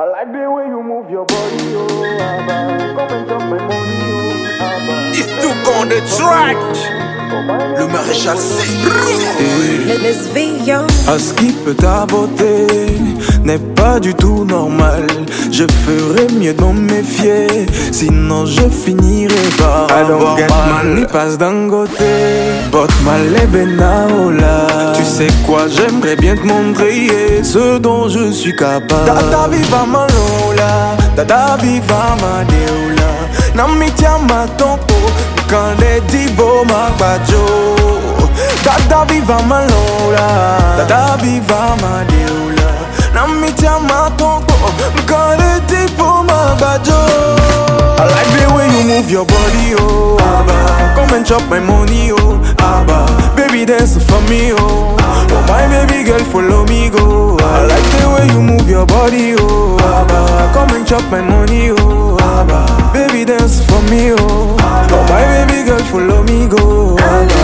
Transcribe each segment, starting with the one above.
I like the way you move your body, oh, Abba. Come and chop my money, oh, Abba. It's tout on the track. Le maréchal C. Miss V, yo. À ce qui peut ta beauté n'est pas du tout normal. Je ferais mieux de m'en méfier, sinon je finirai par don't avoir mal. passe d'un côté, bot mal et benaola. Tu sais quoi, j'aimerais bien te montrer ce dont je suis capable. Dada viva malola, dada viva madeola. Namitia matonko, kande dibo magbajo. Dada viva malola, dada viva madeola. Namitia matonko, kande dibo magbajo. I like the way you move your body, oh Abba. Come and chop my money, oh Abba. Baby, dance for me, oh Oh my baby girl, follow me, go I like the way you move your body, oh Abba. Come and chop my money, oh Abba. Baby, dance for me, oh Oh my baby girl, follow me, go Abba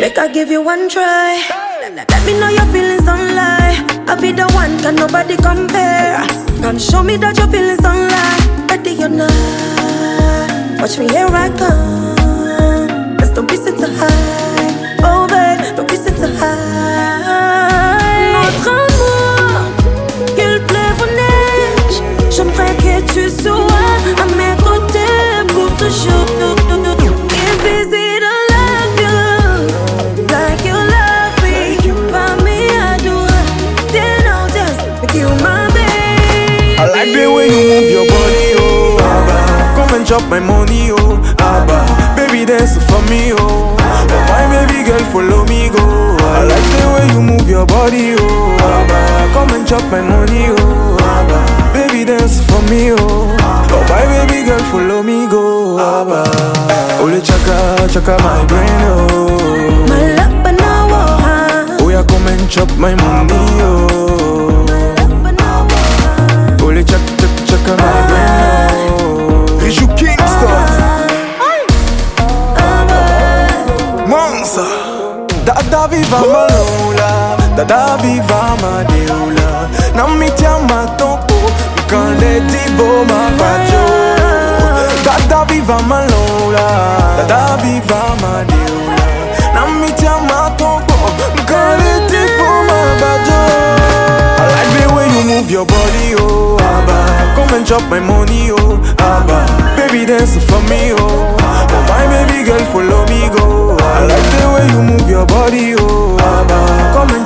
Make I give you one try. Let, me know your feelings don't lie. I'll be the one, can nobody compare. Come show me that your feelings don't lie. Ready or not, watch me here I come. There's no reason to hide. The way you move your body, oh Abba. Come and chop my money, oh Abba. Baby, dance for me, oh Oh my baby girl, follow me, go I like the way you move your body, oh Abba. Come and chop my money, oh Abba. Baby, dance for me, oh Oh my baby girl, follow me, go Abba. Ole chaka, chaka my brain, oh My love, but now, oh, Oh yeah, come and chop my money, oh viva malola Dada viva madeola Namitia matonko Mkande dibo mabajo Dada viva malola Dada viva madeola Namitia matonko Mkande dibo mabajo I like the way you move your body, oh Abba. Come and chop my money, oh Abba. Baby dance for me, Oh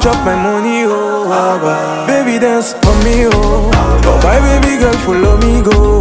chop my money, oh Abba Baby dance for me, oh. Oh my baby girl, follow me, go